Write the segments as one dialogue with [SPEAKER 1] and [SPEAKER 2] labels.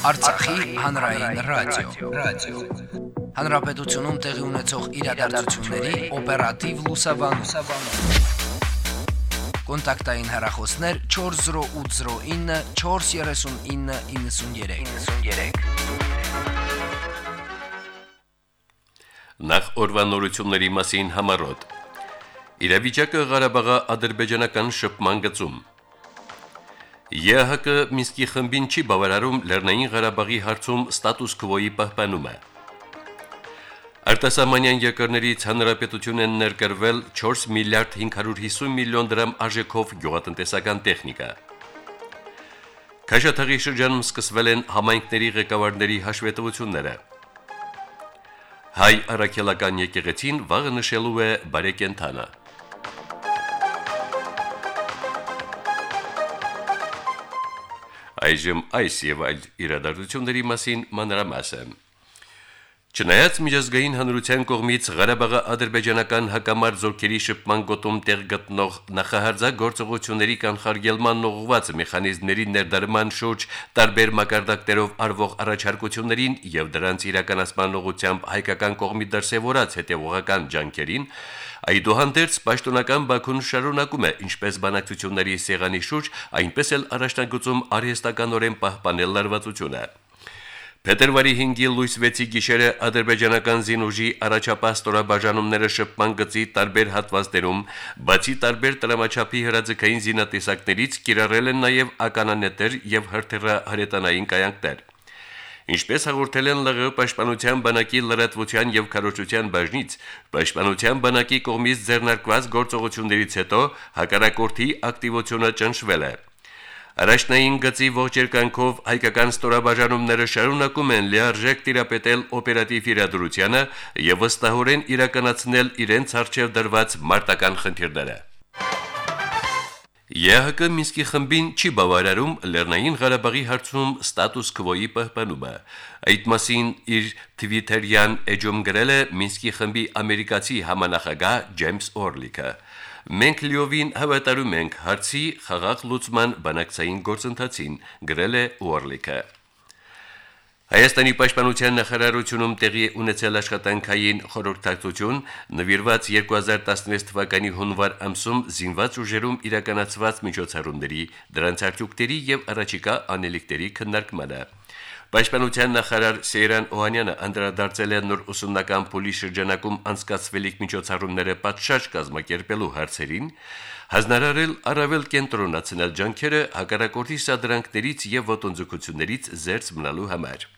[SPEAKER 1] Արցախի հանրային ռադիո, ռադիո։ Հանրապետությունում տեղի ունեցող իրադարձությունների օպերատիվ լուսաբանում։ Կոնտակտային հեռախոսներ 40809 43993։ 93։
[SPEAKER 2] Նախ օրվանորությունների մասին համարոտ։ Իրավիճակը Ղարաբաղի ադրբեջանական շփման գծում ԵՀԿ Մինսկի խմբին չի բավարարում Լեռնային Ղարաբաղի հարցում ստատուս քվոյի պահպանումը։ Արտասահմանյան երկրներից հանրապետություն են ներկրվել 4 միլիարդ 550 միլիոն դրամ արժեքով գյուղատնտեսական տեխնիկա։ Քաշաթաղի շրջանում սկսվել են համայնքների ղեկավարների հաշվետվությունները։ Հայ առաքելական եկեղեցին վաղը նշելու է բարեկենթանը։ Այժմ այս եւ այլ իրադարձությունների մասին մանրամասը։ Չնայած միջազգային հանրության կողմից Ղարաբաղի ադրբեջանական հակամարտ զորքերի շփման գոտում տեղ գտնող նախահարձակ գործողությունների կանխարգելման ուղղված մեխանիզմների ներդրման շուրջ տարբեր մակարդակներով արվող առաջարկություններին եւ դրանց իրականացման ուղղությամբ հայկական կողմի դրսեւորած հետեւողական ջանքերին Այդուհանդերձ պաշտոնական Բաքուն շարունակում է ինչպես բանակցությունների սեղանի շուրջ, այնպես էլ առաջնագծում արհեստականորեն պահպանել լարվածությունը։ Փետրվարի 5-ի լույս 6-ի գիշերը ադրբեջանական զինուժի առաջապահ ստորաբաժանումները շփման գծի տարբեր հատվածներում, բացի տարբեր տրամաչափի հրաձգային զինատեսակներից, կիրառել են նաև ականանետեր եւ հրթիռ հրետանային կայանքներ։ Ինչպես հաղորդել են ԼՂ պաշտպանության բանակի լրատվության եւ քարոզչության բաժնից, պաշտպանության բանակի կողմից ձեռնարկված գործողություններից հետո հակառակորդի ակտիվությունը ճնշվել է։ Առաջնային գծի ողջ երկանքով հայկական ստորաբաժանումները շարունակում են լիարժեք տիրապետել օպերատիվ իրադրությանը եւ վստահորեն իրականացնել իրենց արժեվ դրված մարտական խնդիրները։ ԵՀԿ Մինսկի խմբին չի բավարարում Լեռնային Ղարաբաղի հարցում ստատուս քվոյի պահպանումը։ Այդ մասին իր Twitter-յան էջում գրել է Մինսկի խմբի ամերիկացի համանախագահ Ջեյմս Օրլիկը։ Մենք լիովին հավատարում ենք հարցի խաղաղ լուծման բանակցային գործընթացին, գրել է Օրլիկը։ Հայաստանի պաշտպանության նախարարությունում տեղի ունեցել աշխատանքային խորհրդակցություն նվիրված 2016 թվականի հունվար ամսում զինված ուժերում իրականացված միջոցառումների, դրանց արդյունքների եւ առաջիկա անելիքների քննարկմանը։ Պաշտպանության նախարար Սեյրան Օհանյանը անդրադարձել է նոր ուսումնական փուլի շրջանակում անցկացվելիք միջոցառումները պատշաճ կազմակերպելու հարցերին, հանրարարել առավել կենտրոնացնել ջանքերը հակառակորդի սադրանքներից եւ ոտնձգություններից զերծ մնալու համար։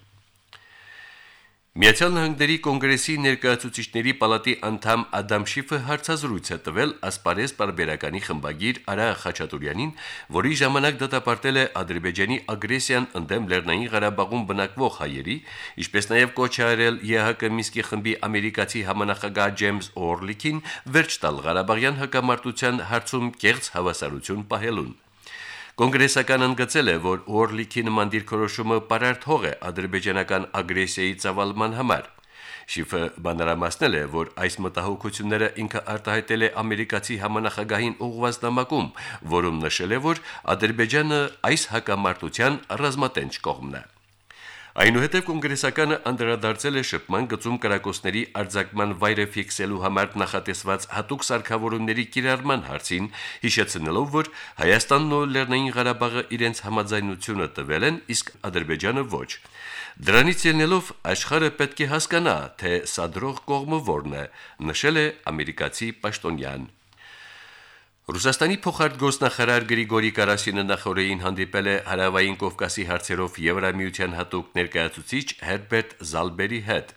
[SPEAKER 2] Միացյալ Նահանգների կոնգրեսի ներկայացուցիչների պալատի անդամ Ադամ Շիֆը հարցազրույց է տվել ասպարեզ բարբերականի խմբագիր Արա Խաչատուրյանին, որի ժամանակ դատապարտել է Ադրբեջանի ագրեսիան ընդդեմ Լեռնային Ղարաբաղում բնակվող հայերի, ինչպես նաև կոչ արել ԵՀԿ Միսկի խմբի ամերիկացի համանախագահ Ջեյմս Օրլիկին վերջ տալ Ղարաբաղյան հակամարտության հարցում կեղծ հավասարություն պահելուն։ Կոնգրեսական ընդգծել է, որ Օրլիքի նման դիրքորոշումը պարարթող է ադրբեջանական ագրեսիայի ծավալման համար։ Շիֆը բանրամասնել է, որ այս մտահոգությունները ինքը արտահայտել է ամերիկացի համանախագահին ուղղված նամակում, որում նշել է, որ Ադրբեջանը այս հակամարտության ռազմատենչ կողմն է։ Այնուհետև կոնգրեսականը անդրադարձել է շփման գծում կրակոցների արձակման վայրը ֆիքսելու համար նախատեսված հատուկ սարքավորումների կիրառման հարցին, հիշեցնելով, որ Հայաստանն ու Լեռնային Ղարաբաղը իրենց համաձայնությունը տվել են, իսկ Ադրբեջանը ոչ։ Դրանից ելնելով աշխարհը պետք է հասկանա, թե սադրող կողմը որն է, նշել է ամերիկացի պաշտոնյան։ Ռուսաստանի փոխարտգործնախարար Գրիգորի Կարասինը նախորդին հանդիպել է Հարավային Կովկասի հարցերով Եվրամիության հատուկ ներկայացուցիչ Հերբերտ Զալբերի հետ։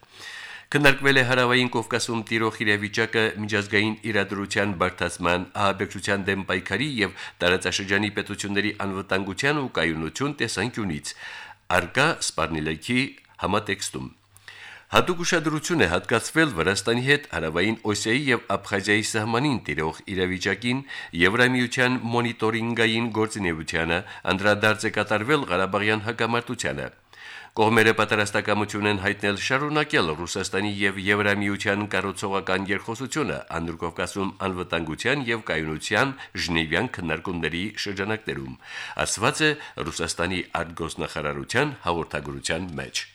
[SPEAKER 2] Քննարկվել է Հարավային Կովկասում տիրող իրավիճակը միջազգային իրադրության բարդացման, ահաբեկչության դեմ պայքարի եւ տարածաշրջանի պետությունների անվտանգության ու կայունություն տեսանկյունից։ Արկա Սպարնիլեքի համատեքստում Հատուկ ուշադրություն է հատկացվել Վրաստանի հետ Հարավային Օսիայի եւ Աբխազիայի սահմանին տիրող իրավիճակին, Եվրամիության մոնիտորինգային գործունեությանը, անդրադարձ է կատարվել Ղարաբաղյան հակամարտությանը։ Կողմերը պատրաստակամություն են հայտնել շարունակել Ռուսաստանի եւ Եվրամիության կառուցողական երկխոսությունը Անդր Կովկասում անվտանգության եւ կայունության Ժնևյան քննարկումների շրջանակներում, ասված է Ռուսաստանի արտգոսնախարարության հաղորդագրության մեջ։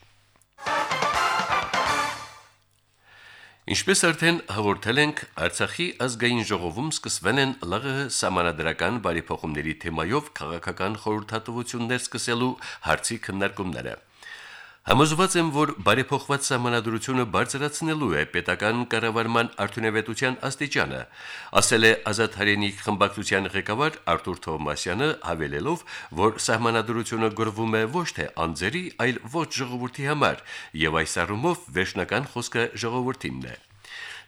[SPEAKER 2] Ինչպես արդեն հաղորդել ենք, Արցախի ազգային ժողովում սկսվել են ԼՂՀ համանadrական բարեփոխումների թեմայով քաղաքական խորհրդատվություններ սկսելու հարցի քննարկումները։ Համոզված եմ, որ բարեփոխված համանadrությունը բարձրացնելու է պետական կառավարման արդյունավետության աստիճանը, ասել է Ազատ հայրենիք խմբակցության ղեկավար Արտուր Թովմասյանը, հավելելով, որ համանadrությունը գրվում է ոչ թե անձերի, այլ ոչ ժողովրդի համար, եւ այս առումով վերջնական խոսքը ժողովրդինն է։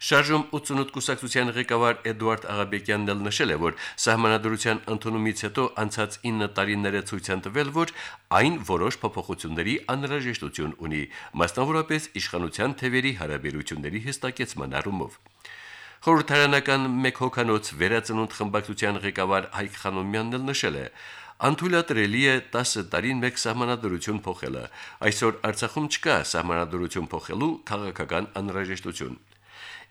[SPEAKER 2] Շարժում 88 կուսակցության ղեկավար Էդուարդ Աղաբեկյանն էլ նշել է, որ սահմանադրության ընդունումից հետո անցած 9 տարիները ցույց են տվել, որ այն որոշ փոփոխությունների անհրաժեշտություն ունի, մասնավորապես իշխանության թևերի հարաբերությունների հստակեցման առումով։ Խորհրդարանական մեկ հոկանոց վերածնունդ խմբակցության ղեկավար Հայկ Խանոմյանն էլ նշել է. Անթույլատրելի է 10 տարին մեկ սահմանադրություն փոխելը։ Այսօր Արցախում չկա սահմանադրություն փոխելու քաղաքական անհրաժեշտություն։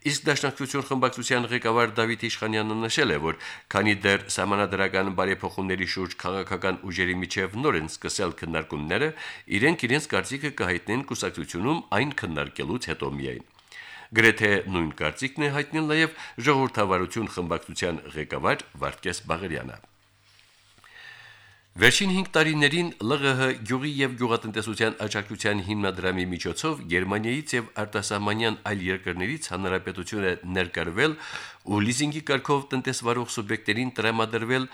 [SPEAKER 2] Իսկ Դաշնակցություն խմբակցության ղեկավար Դավիթ Իշխանյանը նշել է, որ քանի դեռ համանadrական բարեփոխումների շուրջ քաղաքական ուժերի միջև նոր են սկսել քննարկումները, իրենք իրենց կարծիքը կհայտնեն կուսակցությունում այն քննարկելուց հետո միայն։ Գրեթե նույն կարծիքն է հայտնել նաև ժողովրդավարություն խմբակցության ղեկավար Վարդգես Բաղարյանը։ Վերջին 5 տարիներին ԼՂՀ գյուղի եւ գյուղատնտեսության աջակցության հիմնադրամի միջոցով Գերմանիայից եւ արտասահմանյան այլ երկրներից հանրապետություն է ներկրվել ու լիզինգի կարգով տնտեսվարող սուբյեկտերին տրամադրվել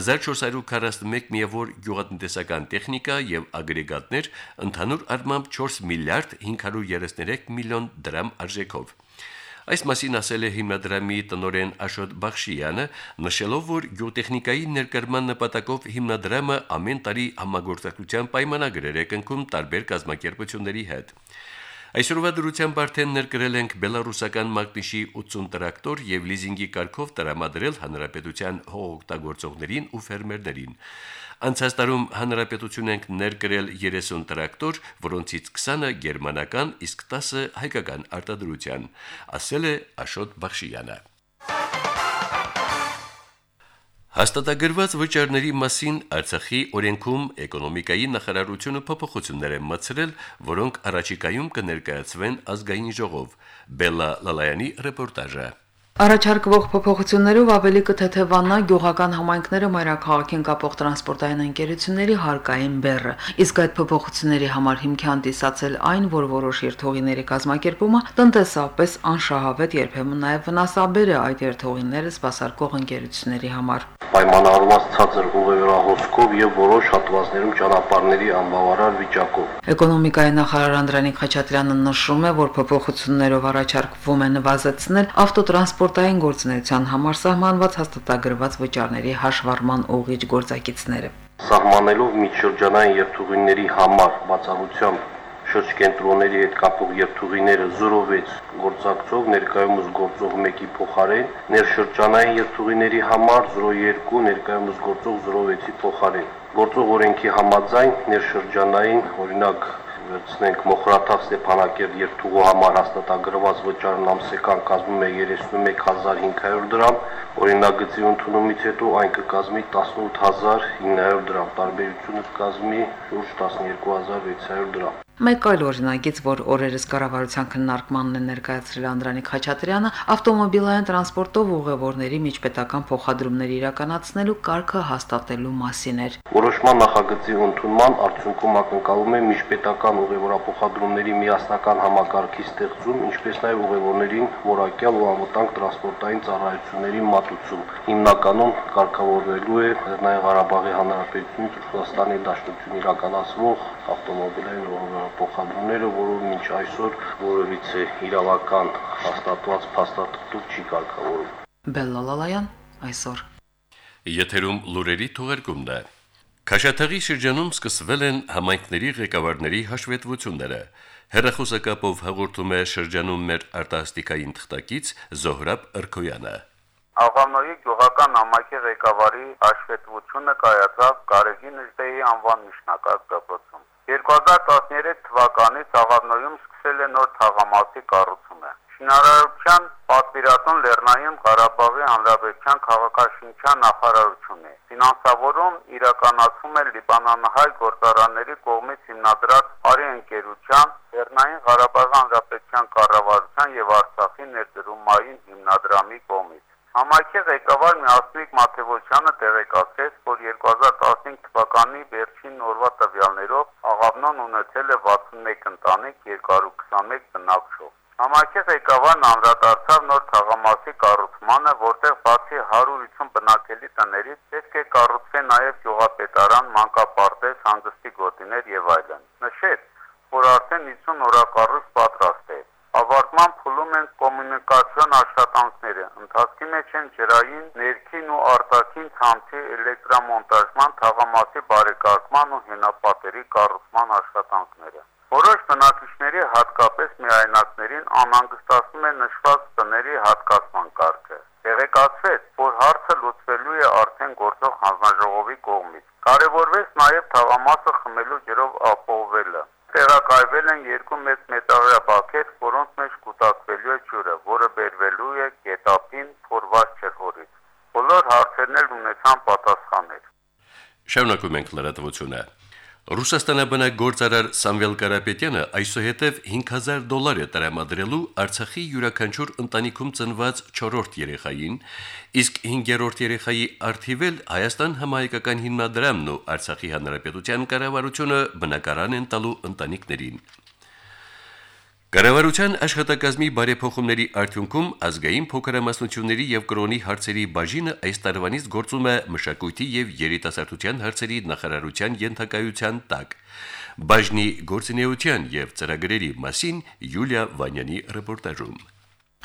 [SPEAKER 2] 1441 միավոր գյուղատնտեսական տեխնիկա եւ ագրեգատներ ընդհանուր առմամբ 4 միլիարդ 533 միլիոն դրամ արժեքով։ Այս մասին ասել է հիմնադրամի տնորեն Աշոտ Բախշյանը, նշելով, որ գյուտեխնիկայի ներկայման նպատակով հիմնադրամը ամեն տարի համագործակցության պայմանագրեր է կնքում տարբեր կազմակերպությունների հետ։ Այսօրվա դրությամբ արդեն ներկրել ենք բելարուսական մագնիշի 80 տրակտոր եւ լիզինգի կարգով տրամադրել հանրապետության հողօգտագործողներին ու ֆերմերներին։ Անցած տարում հանրապետություն ենք ներկրել 30 տրակտոր, որոնցից 20-ը գերմանական, իսկ 10-ը հայկական արտադրության, ասել է Աշոտ Բախշյանը։ Հաստատագրված վճարների մասին Արցախի օրենքում էկոնոմիկայի նախարարությունը փոփոխություններ է մտցրել, որոնք առաջիկայում կներկայացվեն ազգային ժողով։ Բելլա Լալայանի ռեպորտաժը։
[SPEAKER 3] Առաջարկվող փոփոխություններով ավելի կթեթևանա գյուղական համայնքները մայրաքաղաքին կապող տրանսպորտային ընկերությունների հարկային բեռը, իսկ այդ փոփոխությունների համար հիմք է հանդիսացել այն, որ որոշ երթուղիների կազմակերպումը տնտեսապես անշահավետ երբեմն նաև վնասաբեր է այդ երթուղիները սպասարկող ընկերությունների համար
[SPEAKER 4] պայմանավորված ցածր ուղևորահոսքով եւ որոշ հատվածներում ճանապարհների անբավարար վիճակով։
[SPEAKER 3] Էկոնոմիկայի նախարար Անդրանիկ Խաչատրյանը նշում է, որ փոփոխություններով առաջարկվում է նվազեցնել ավտոտրանսպորտային գործունեության համար սահմանված հաստատագրված վճարների հաշվառման ուղիղ գործակիցները։
[SPEAKER 4] Սահմանելով միջշրջանային երթուղիների համար բացառությամբ շրջկենտրոնների հետ կապող երթուղիները 06 գործակցող ներկայումս գործող 1-ի փոխարեն ներշրջանային երթուղիների համար 02 ներկայումս գործող 06-ի փոխարեն գործող օրենքի համաձայն ներշրջանային օրինակ վերցնենք Մոխրաթաղ Ստեփանակերտ երթուղու համար հաստատագրված վճարն ամսական կազմում է 31500 դրամ, օրինագծի ընդունումից հետո այն կկազմի 18900 դրամ, տարբերությունը կկազմի շուրջ 12600 դրամ։
[SPEAKER 3] Մեկ այլ օրինագից, որ օրերս կառավարության քննարկմանն է ներկայացրել Անդրանիկ Խաչատրյանը, ավտոմոբիլային տրանսպորտով ուղևորների միջպետական փոխադրումներ իրականացնելու կարգը հաստատելու մասին էր։
[SPEAKER 4] Որոշման նախագծի ընդունման արդյունքում ակնկալում է միջպետական ուղևորափոխադրումների միասնական համակարգի ստեղծում, ինչպես նաև ուղևորներին որակյալ ու անվտանգ տրանսպորտային ծառայությունների մատուցում։ Հիմնականում կարգավորվելու է Լեռնային Ղարաբաղի Հանրապետությունից Ռուսաստանի Դաշնություն իրականացվող ավտոմոբիլային ուղևոր փոխադրումները, որով մինչ այսօր որևիցե իրավական հաստատված փաստաթղթով չի կարգավորվում։
[SPEAKER 3] Բելլալալայան այսօր
[SPEAKER 2] Եթերում լուրերի թողարկումն է։ Քաշաթաղի շրջանում սկսվել են համայնքների ղեկավարների հաշվետվությունները։ Հերախոսակապով հաղորդում է շրջանում մեր արտասթիկային թղթակից Զոհրաբ Ըրքոյանը։
[SPEAKER 5] Աղավնոյի գյուղական համայնքի ղեկավարի հաշվետվությունը կայացավ Կարեգին Նժդեի անվան միջնակարգ դպրոցում։ 2013 թվականից Աղավնոյում սկսել է նոր թաղամասի կառուցումը։ Շինարարության պատվիրատուն Լեռնային Ղարաբաղի Հանրապետության քաղաքաշինության նախարարությունն է։ Ֆինանսավորում իրականացվում է Լիբանանահայ գործարանների կողմից հիմնադրած Արի ընկերության, Լեռնային Ղարաբաղի Հանրապետության կառավարության եւ Արցախի ներդրումային հիմնադրամի կողմից։ Համայնքի ղեկավար Միասնիկ Մաթեվոսյանը տեղեկացրեց, որ 2015 թվականի վերջին օրվա տվյալներով Աղավնոն ունեցել է 61 ընտանիք, 221 բնակչով։ Համայնքի ղեկավարն անդրադարձավ նոր թաղամասի կառուցմանը, որտեղ բացի 150 բնակելի տներից պետք է կառուցվի նաև գյուղապետարան, մանկապարտեզ, հանգստի գոտիներ եւ այլն։ Նշեց, որ արդեն 50 օրակառույց պատրաստ է։ Ավարտման փուլում են կոմունիկացիոն աշխատանքները, ընթացքի մեջ են ջրային, ներքին ու արտաքին ցանցի էլեկտրամոնտաժման, թաղամասի բարեկարգման ու հենապատերի կառուցման աշխատանքները։ Որոշ բնակիչների, հատկապես միայնակներին անհանգստացնում է նշված տների հատկացման կարգը։ Տեղեկացվեց, որ հարցը լուծվելու է արդեն գործող հանձնաժողովի կողմից։ Կարևորվեց նաև թաղամասը խմելու ջրով Տեղակայվել են երկու մեծ մետաղյա բաքեր, որոնց մեջ կուտակվելու է ջուրը, որը բերվելու է գետափին փորված ջրհորից։ Բոլոր հարցերն էլ ունեցան պատասխաններ։
[SPEAKER 2] Շարունակում ենք լրատվությունը։ Ռուսաստանաբնակ գործարար Սամվել Կարապետյանը այսուհետև 5000 դոլար է տրամադրելու Արցախի յուրաքանչյուր ընտանիքում ծնված 4-րդ երեխային, իսկ 5-րդ երեխայի արդիվել Հայաստան համահայկական հիմնադրամն ու Արցախի հանրապետության կառավարությունը բնակարան են տալու ընտանիքներին։ Կառավարության աշխատակազմի բարեփոխումների արդյունքում ազգային փոքրամասնությունների եւ կրոնի հարցերի բաժինը այս տարվանից գործում է մշակույթի եւ երիտասարդության հարցերի նախարարության ենթակայության տակ։ Բաժնի գործունեության եւ ծրագրերի մասին Յուլիա Վանյանի ռեպորտաժում։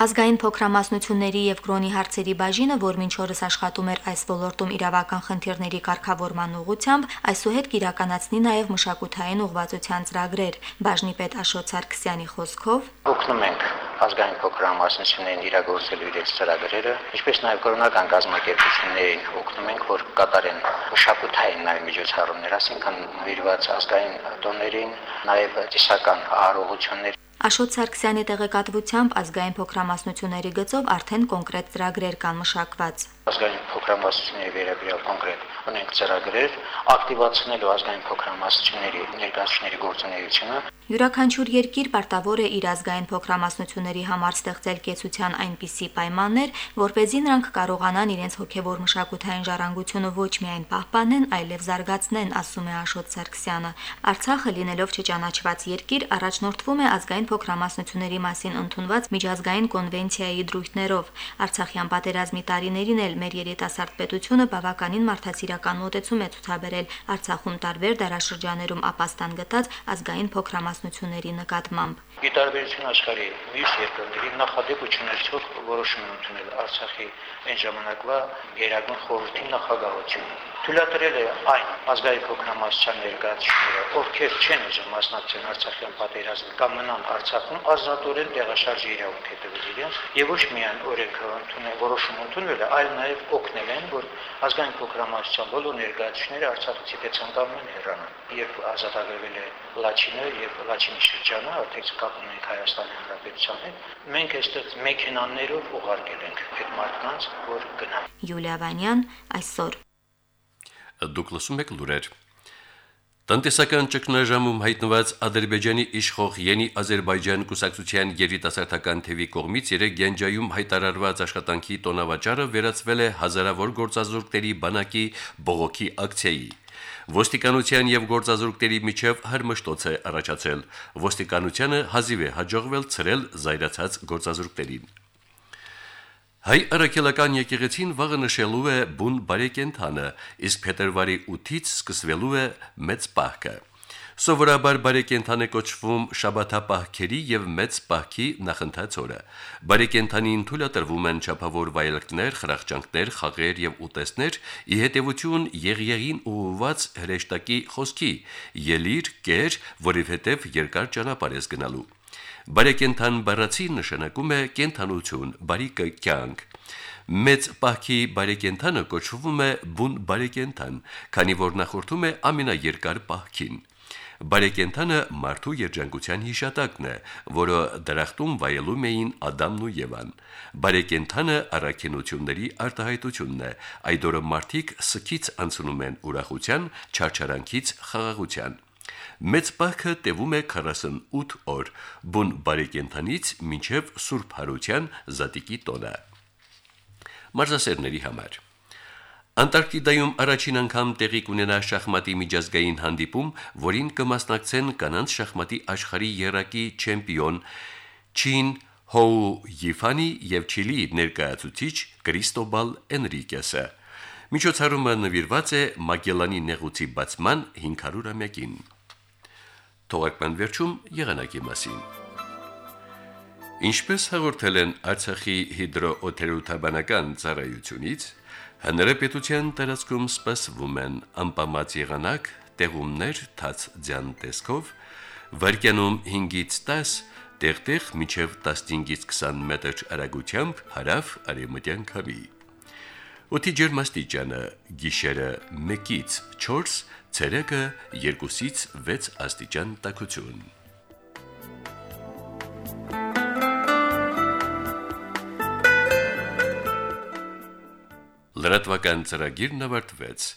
[SPEAKER 6] Ազգային փոքրամասնությունների եւ կրոնի հարցերի բաժինը, որ մինչ օրս աշխատում էր այս ոլորտում իրավական խնդիրների կարգավորման ուղղությամբ, այսուհետ կիրականացնի նաեւ մշակութային ուղղվածության ծրագրեր։ Բաժնի պետ Աշոտ Սարգսյանի խոսքով.
[SPEAKER 7] Օգնում ենք ազգային փոքրամասնություններին իրագործելու իրենց ծրագրերը, ինչպես նաև կրոնական կազմակերպություններին օգնում ենք, որ կատարեն մշակութային նաև միջոցառումներ, ասինքն նվիրված ազգային տոներին, նաև ծիսական արարողություններ
[SPEAKER 6] Աշոտ Սարգսյանի տեղեկատվությամբ ազգային փոքրամասնությունների գծով արդեն կոնկրետ ծրագրեր կան մշակված
[SPEAKER 7] ազգային փոքրամասնությունների վերաբերյալ կոնկրետ ունենք ծրագրեր ակտիվացնելու ազգային փոքրամասնությունների ներկայացուցիչների գործունեությունը
[SPEAKER 6] Յուրաքանչյուր երկիր պարտավոր է իր ազգային փոքրամասնությունների համար ստեղծել կեցության այնպիսի պայմաններ, որ เป զի նրանք կարողանան իրենց հոգևոր մշակութային ժառանգությունը ոչ միայն պահպանեն, այլև զարգացնեն, ասում է Աշոտ Սարգսյանը։ Արցախը լինելով չճանաչված երկիր, առաջնորդվում է ազգային փոքրամասնությունների մասին ընդունված միջազգային կոնվենցիայի դրույթներով։ Արցախյան պատերազմի տարիներին էլ մեր երիտասարդ պետությունը բավականին մարդասիրական մոտեցում է ցուցաբերել Արցախում տարբեր դարաշրջաներում ապաստան գտած ազգային փոքրամասնությունների նկատմամբ։
[SPEAKER 7] Ի տարբերություն աշխարհի մյուս երկրների նախադեպ չունեցող որոշում են ընդունել Արցախի այն ժամանակվա Գերագույն խորհրդի նախագահությունը։ Թույլատրել է այն ազգային փոքրամասնության ներկայացուցիչները, ովքեր չեն ուզում մասնակցել Արցախյան պատերազմին կամ մնան Արցախում, ազատորեն տեղաշարժի իրավունք հետևել իրենց եւ ոչ միայն օրենքը ընդունել, որոշում ընդունել, այլ նաեւ օգնել են, որ ազգային փոքրամասնության բոլոր ներկայացուցիչները ցանկանում են հեռանան։ Երբ ազատագրվել է Լաչինը եւ Լաչինի շրջանը, արդեն կապ ունենք Հայաստանի Հանրապետության հետ, մենք այստեղ մեքենաներով ուղարկել ենք այդ մարդկանց, որ գնան։
[SPEAKER 6] Յուլիա Վանյան այսօր
[SPEAKER 2] Դուք լսում եք լուրեր։ Տնտեսական ճգնաժամում հայտնված Ադրբեջանի իշխող Յենի Ադրբեջան կուսակցության երիտասարդական թևի կողմից երեք Գենջայում հայտարարված աշխատանքի տոնավաճառը վերածվել է հազարավոր գործազուրկների բանակի բողոքի ակցիայի։ Ոստիկանության եւ գործազուրկների միջև հրմշտոց է առաջացել։ Ոստիկանությանը հազիվ է հաջողվել ցրել զայրացած գործազուրկներին։ Հայ առաքելական եկեղեցին վաղը նշելու է բուն բարեկենթանը, իսկ փետրվարի 8-ից սկսվելու է մեծ պահքը։ Սովորաբար բարեկենթան է կոչվում շաբաթապահքերի եւ մեծ պահքի նախընթաց օրը։ Բարեկենթանին թույլատրվում են ճափավոր վայելքներ, խրախճանքներ, խաղեր եւ ուտեստներ՝ ի հետևություն եղեղին ուղված հրեշտակի խոսքի՝ ելիր, կեր, որովհետեւ երկար ճանապարհ ես գնալու։ Բարեկենթան բառացի նշանակում է կենթանություն, բարի կյանք։ Մեծ պահքի բարեկենթանը կոչվում է բուն բարեկենթան, քանի որ նախորդում է ամենաերկար պահքին։ Բարեկենթանը մարդու երջանկության հիշատակն է, որը դրախտում վայելում էին Ադամն ու Եվան։ Բարեկենթանը առաքինությունների արտահայտությունն է։ Այդ օրը մարդիկ սկից անցնում են ուրախության, չարչարանքից խաղաղության։ Մեծ պահքը տևում է 48 օր, բուն բարեկենթանից մինչև Սուրբ Հարության Զատիկի տոնը։ Մարզասերների համար. Անտարկտիդայում առաջին անգամ տեղի կունենա շախմատի միջազգային հանդիպում, որին կմասնակցեն կանանց շախմատի աշխարհի երակի չեմպիոն Չին Հոու Յիֆանի եւ Չիլի ներկայացուցիչ Կրիստոբալ Էնրիկեսը։ Միջոցառումը նվիրված է Մագելանի նեղուցի բացման 500-ամյակին։ Թողարկման վերջում եղանակի մասին։ Ինչպես հաղորդել են Արցախի հիդրոօթերոթաբանական ծառայությունից, Հանրապետության տարածքում սպասվում են անպամած եղանակ, տեղումներ թաց ձյան տեսքով, վարկյանում 5-ից 10, տեղտեղ մինչև 15-ից 20 մետր արագությամբ հարավ արևմտյան քամի։ Օդի ջերմաստիճանը՝ գիշերը 1-ից 4, ցերեկը 2-ից 6 աստիճան տաքություն։ Լրատվական ծրագիրն ավարտվեց։